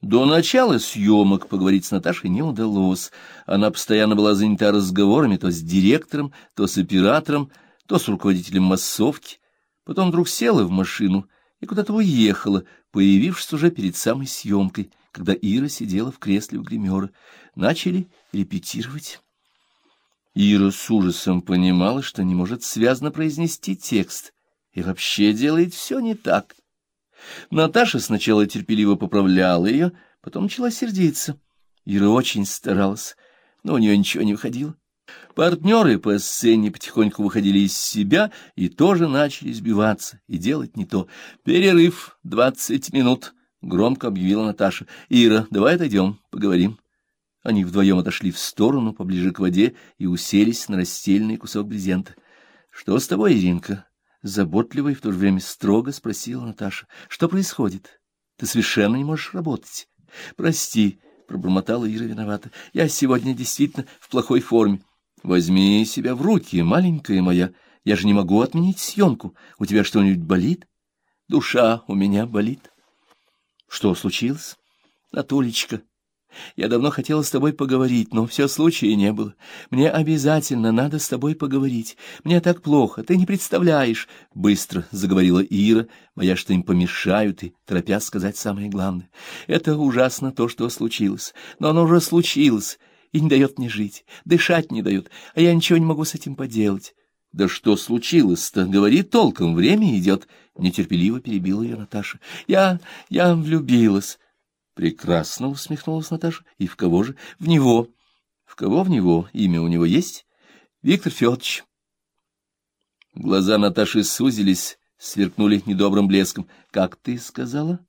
До начала съемок поговорить с Наташей не удалось. Она постоянно была занята разговорами то с директором, то с оператором, то с руководителем массовки. Потом вдруг села в машину и куда-то уехала, появившись уже перед самой съемкой, когда Ира сидела в кресле у гримера. Начали репетировать. Ира с ужасом понимала, что не может связно произнести текст, и вообще делает все не так. Наташа сначала терпеливо поправляла ее, потом начала сердиться. Ира очень старалась, но у нее ничего не выходило. Партнеры по сцене потихоньку выходили из себя и тоже начали сбиваться и делать не то. «Перерыв двадцать минут», — громко объявила Наташа. «Ира, давай отойдем, поговорим». Они вдвоем отошли в сторону, поближе к воде, и уселись на расстеленный кусок брезента. — Что с тобой, Иринка? — заботливо и в то же время строго спросила Наташа. — Что происходит? Ты совершенно не можешь работать. — Прости, — пробормотала Ира виновата. — Я сегодня действительно в плохой форме. — Возьми себя в руки, маленькая моя. Я же не могу отменить съемку. У тебя что-нибудь болит? — Душа у меня болит. — Что случилось? — Натулечка, я давно хотела с тобой поговорить, но все случая не было. Мне обязательно надо с тобой поговорить. Мне так плохо, ты не представляешь. Быстро заговорила Ира, моя что им помешают, и торопясь сказать самое главное. Это ужасно то, что случилось. Но оно уже случилось и не дает мне жить, дышать не дает, а я ничего не могу с этим поделать. — Да что случилось-то? Говори толком, время идет. Нетерпеливо перебила ее Наташа. — Я... я влюбилась. Прекрасно усмехнулась Наташа. И в кого же? В него. В кого в него? Имя у него есть? Виктор Федорович. Глаза Наташи сузились, сверкнули недобрым блеском. Как ты сказала?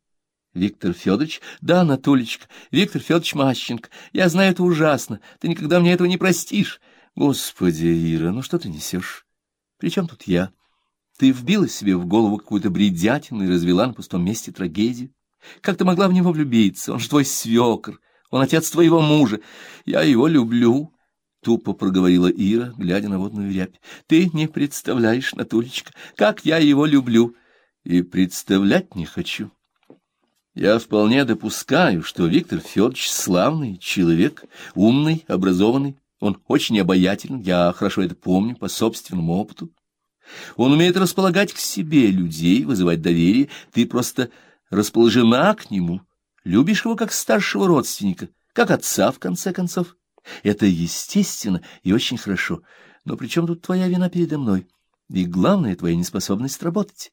Виктор Федорович? Да, Анатолечка, Виктор Федорович Мащенко. Я знаю это ужасно. Ты никогда мне этого не простишь. Господи, Ира, ну что ты несешь? При чем тут я? Ты вбила себе в голову какую-то бредятину и развела на пустом месте трагедию. Как ты могла в него влюбиться? Он же твой свекр, он отец твоего мужа. Я его люблю, — тупо проговорила Ира, глядя на водную рябь. Ты не представляешь, Натулечка, как я его люблю. И представлять не хочу. Я вполне допускаю, что Виктор Федорович славный человек, умный, образованный. Он очень обаятелен, я хорошо это помню по собственному опыту. Он умеет располагать к себе людей, вызывать доверие. Ты просто расположена к нему, любишь его как старшего родственника, как отца, в конце концов. Это естественно и очень хорошо, но при чем тут твоя вина передо мной? И главное, твоя неспособность работать.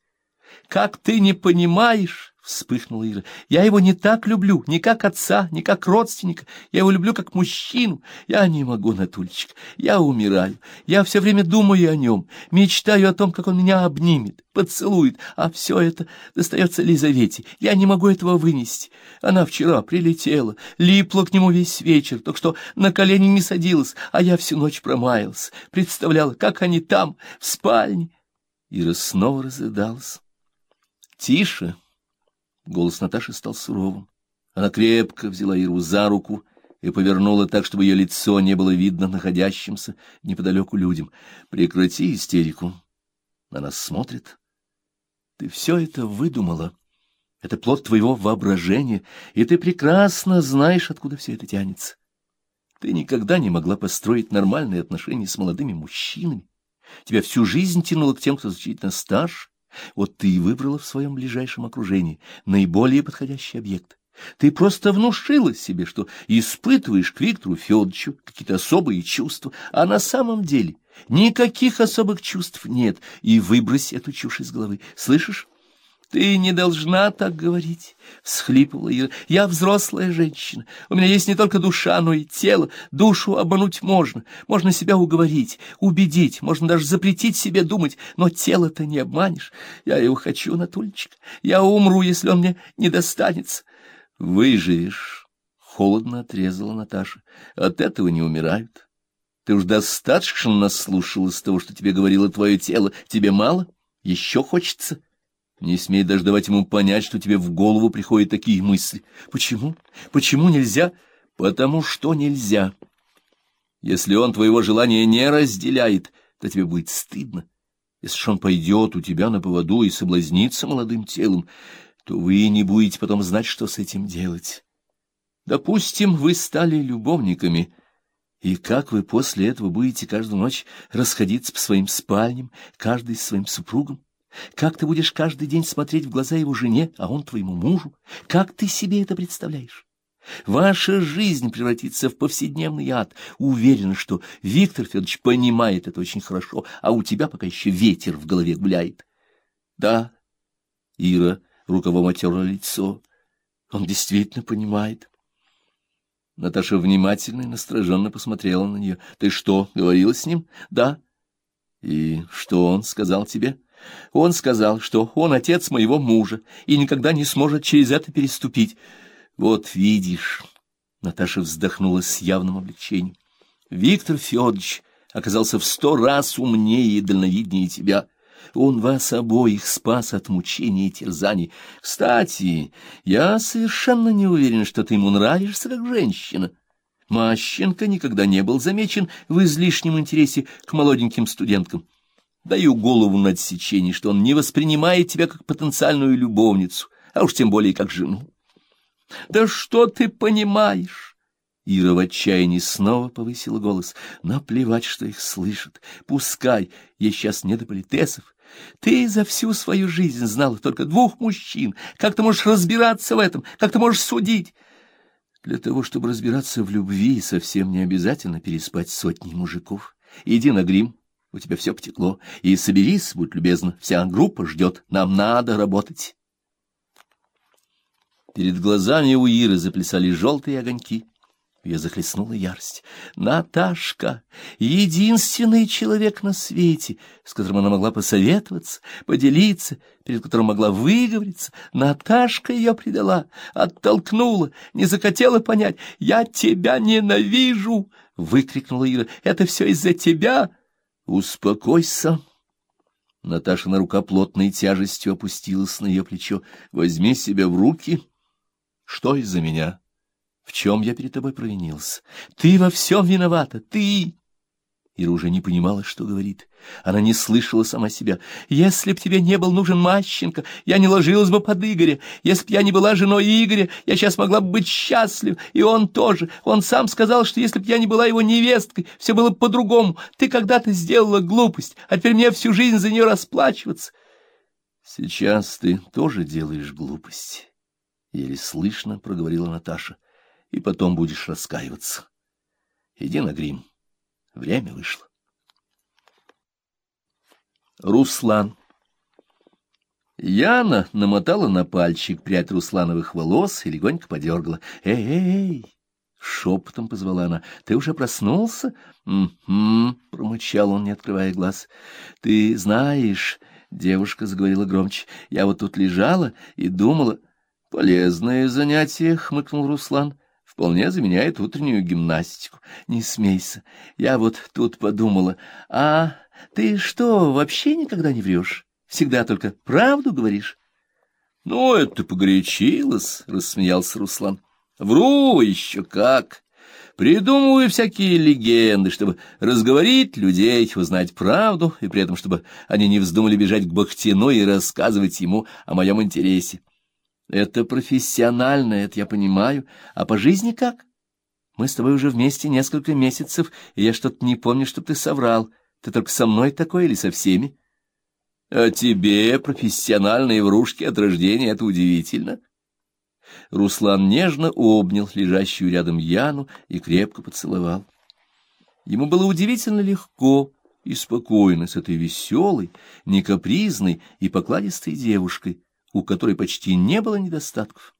Как ты не понимаешь, вспыхнула Ира. Я его не так люблю, не как отца, не как родственника. Я его люблю как мужчину. Я не могу, Натульчик. Я умираю. Я все время думаю о нем, мечтаю о том, как он меня обнимет, поцелует, а все это достается Лизавете. Я не могу этого вынести. Она вчера прилетела, липла к нему весь вечер, только что на колени не садилась, а я всю ночь промаялась, представляла, как они там, в спальне. Ира снова разрыдалась. «Тише!» Голос Наташи стал суровым. Она крепко взяла Иру за руку и повернула так, чтобы ее лицо не было видно находящимся неподалеку людям. «Прекрати истерику!» На нас смотрит. «Ты все это выдумала. Это плод твоего воображения, и ты прекрасно знаешь, откуда все это тянется. Ты никогда не могла построить нормальные отношения с молодыми мужчинами. Тебя всю жизнь тянуло к тем, кто значительно старше. Вот ты и выбрала в своем ближайшем окружении наиболее подходящий объект. Ты просто внушила себе, что испытываешь к Виктору Федоровичу какие-то особые чувства, а на самом деле никаких особых чувств нет, и выбрось эту чушь из головы. Слышишь? — Ты не должна так говорить, — всхлипывала Ира. — Я взрослая женщина. У меня есть не только душа, но и тело. Душу обмануть можно. Можно себя уговорить, убедить, можно даже запретить себе думать, но тело-то не обманешь. Я его хочу, Натульчик. Я умру, если он мне не достанется. — Выживешь, — холодно отрезала Наташа. — От этого не умирают. Ты уж достаточно наслушалась того, что тебе говорило твое тело. Тебе мало? Еще хочется? — не смей даже давать ему понять, что тебе в голову приходят такие мысли. Почему? Почему нельзя? Потому что нельзя. Если он твоего желания не разделяет, то тебе будет стыдно. Если ж он пойдет у тебя на поводу и соблазнится молодым телом, то вы не будете потом знать, что с этим делать. Допустим, вы стали любовниками, и как вы после этого будете каждую ночь расходиться по своим спальням, каждый с своим супругом? Как ты будешь каждый день смотреть в глаза его жене, а он твоему мужу? Как ты себе это представляешь? Ваша жизнь превратится в повседневный ад. Уверен, что Виктор Федорович понимает это очень хорошо, а у тебя пока еще ветер в голове гуляет. Да, Ира рукавом отерла лицо. Он действительно понимает. Наташа внимательно и настороженно посмотрела на нее. — Ты что, говорила с ним? — Да. — И что он сказал тебе? — Он сказал, что он отец моего мужа и никогда не сможет через это переступить. — Вот видишь, — Наташа вздохнула с явным облегчением, — Виктор Федорович оказался в сто раз умнее и дальновиднее тебя. — он вас обоих спас от мучений и терзаний. Кстати, я совершенно не уверен, что ты ему нравишься как женщина. Мащенко никогда не был замечен в излишнем интересе к молоденьким студенткам. Даю голову на отсечение, что он не воспринимает тебя как потенциальную любовницу, а уж тем более как жену. Да что ты понимаешь? Ира в отчаянии снова повысила голос. Наплевать, что их слышат. Пускай, ей сейчас не до политесов. Ты за всю свою жизнь знал только двух мужчин. Как ты можешь разбираться в этом? Как ты можешь судить? Для того, чтобы разбираться в любви, совсем не обязательно переспать сотни мужиков. Иди на грим, у тебя все потекло, и соберись, будь любезна, вся группа ждет, нам надо работать. Перед глазами у Иры заплясали желтые огоньки. Ее захлестнула ярость. Наташка — единственный человек на свете, с которым она могла посоветоваться, поделиться, перед которым могла выговориться. Наташка ее предала, оттолкнула, не захотела понять. «Я тебя ненавижу!» — выкрикнула Ира. «Это все из-за тебя!» «Успокойся!» Наташина рука плотной тяжестью опустилась на ее плечо. «Возьми себя в руки!» «Что из-за меня?» В чем я перед тобой провинился? Ты во всем виновата, ты!» Ира уже не понимала, что говорит. Она не слышала сама себя. «Если б тебе не был нужен Мащенко, я не ложилась бы под Игоря. Если б я не была женой Игоря, я сейчас могла бы быть счастлив. И он тоже. Он сам сказал, что если б я не была его невесткой, все было бы по-другому. Ты когда-то сделала глупость, а теперь мне всю жизнь за нее расплачиваться». «Сейчас ты тоже делаешь глупость», — еле слышно проговорила Наташа и потом будешь раскаиваться. Иди на грим. Время вышло. Руслан. Яна намотала на пальчик прядь Руслановых волос и легонько подергала. «Эй-эй-эй!» — шепотом позвала она. «Ты уже проснулся?» «М-м-м!» — промычал он, не открывая глаз. «Ты знаешь...» — девушка заговорила громче. «Я вот тут лежала и думала...» «Полезное занятие!» — хмыкнул Руслан вполне заменяет утреннюю гимнастику. Не смейся, я вот тут подумала, а ты что, вообще никогда не врешь? Всегда только правду говоришь? — Ну, это погорячилась, — рассмеялся Руслан. — Вру еще как! Придумываю всякие легенды, чтобы разговорить людей, узнать правду, и при этом, чтобы они не вздумали бежать к Бахтину и рассказывать ему о моем интересе. Это профессионально, это я понимаю. А по жизни как? Мы с тобой уже вместе несколько месяцев, и я что-то не помню, что ты соврал. Ты только со мной такой или со всеми? А тебе профессиональные врушки от рождения — это удивительно. Руслан нежно обнял лежащую рядом Яну и крепко поцеловал. Ему было удивительно легко и спокойно с этой веселой, некапризной и покладистой девушкой, у которой почти не было недостатков.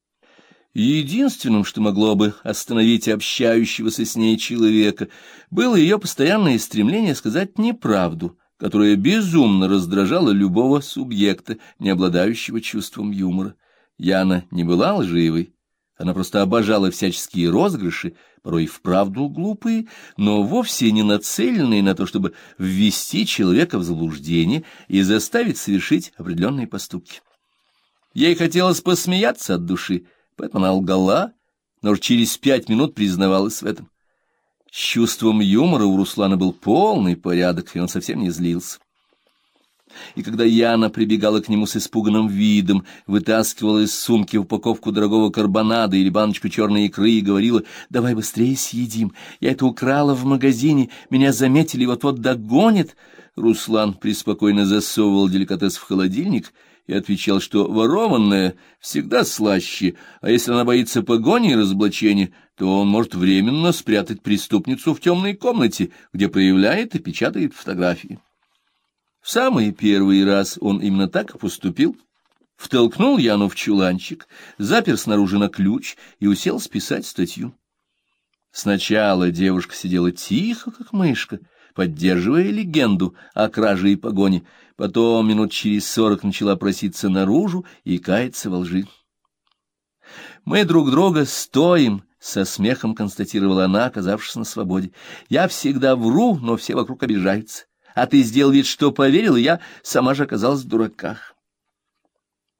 Единственным, что могло бы остановить общающегося с ней человека, было ее постоянное стремление сказать неправду, которая безумно раздражала любого субъекта, не обладающего чувством юмора. Яна не была лживой, она просто обожала всяческие розыгрыши, порой вправду глупые, но вовсе не нацеленные на то, чтобы ввести человека в заблуждение и заставить совершить определенные поступки. Ей хотелось посмеяться от души, поэтому она лгала, но уже через пять минут признавалась в этом. С чувством юмора у Руслана был полный порядок, и он совсем не злился. И когда Яна прибегала к нему с испуганным видом, вытаскивала из сумки упаковку дорогого карбонада или баночку черной икры и говорила, «Давай быстрее съедим, я это украла в магазине, меня заметили, вот-вот догонит». Руслан преспокойно засовывал деликатес в холодильник и отвечал, что ворованное всегда слаще, а если она боится погони и разоблачения, то он может временно спрятать преступницу в темной комнате, где проявляет и печатает фотографии. В самый первый раз он именно так и поступил. Втолкнул Яну в чуланчик, запер снаружи на ключ и усел списать статью. Сначала девушка сидела тихо, как мышка, поддерживая легенду о краже и погоне, потом минут через сорок начала проситься наружу и каяться во лжи. «Мы друг друга стоим», — со смехом констатировала она, оказавшись на свободе. «Я всегда вру, но все вокруг обижаются» а ты сделал вид, что поверил, я сама же оказалась в дураках.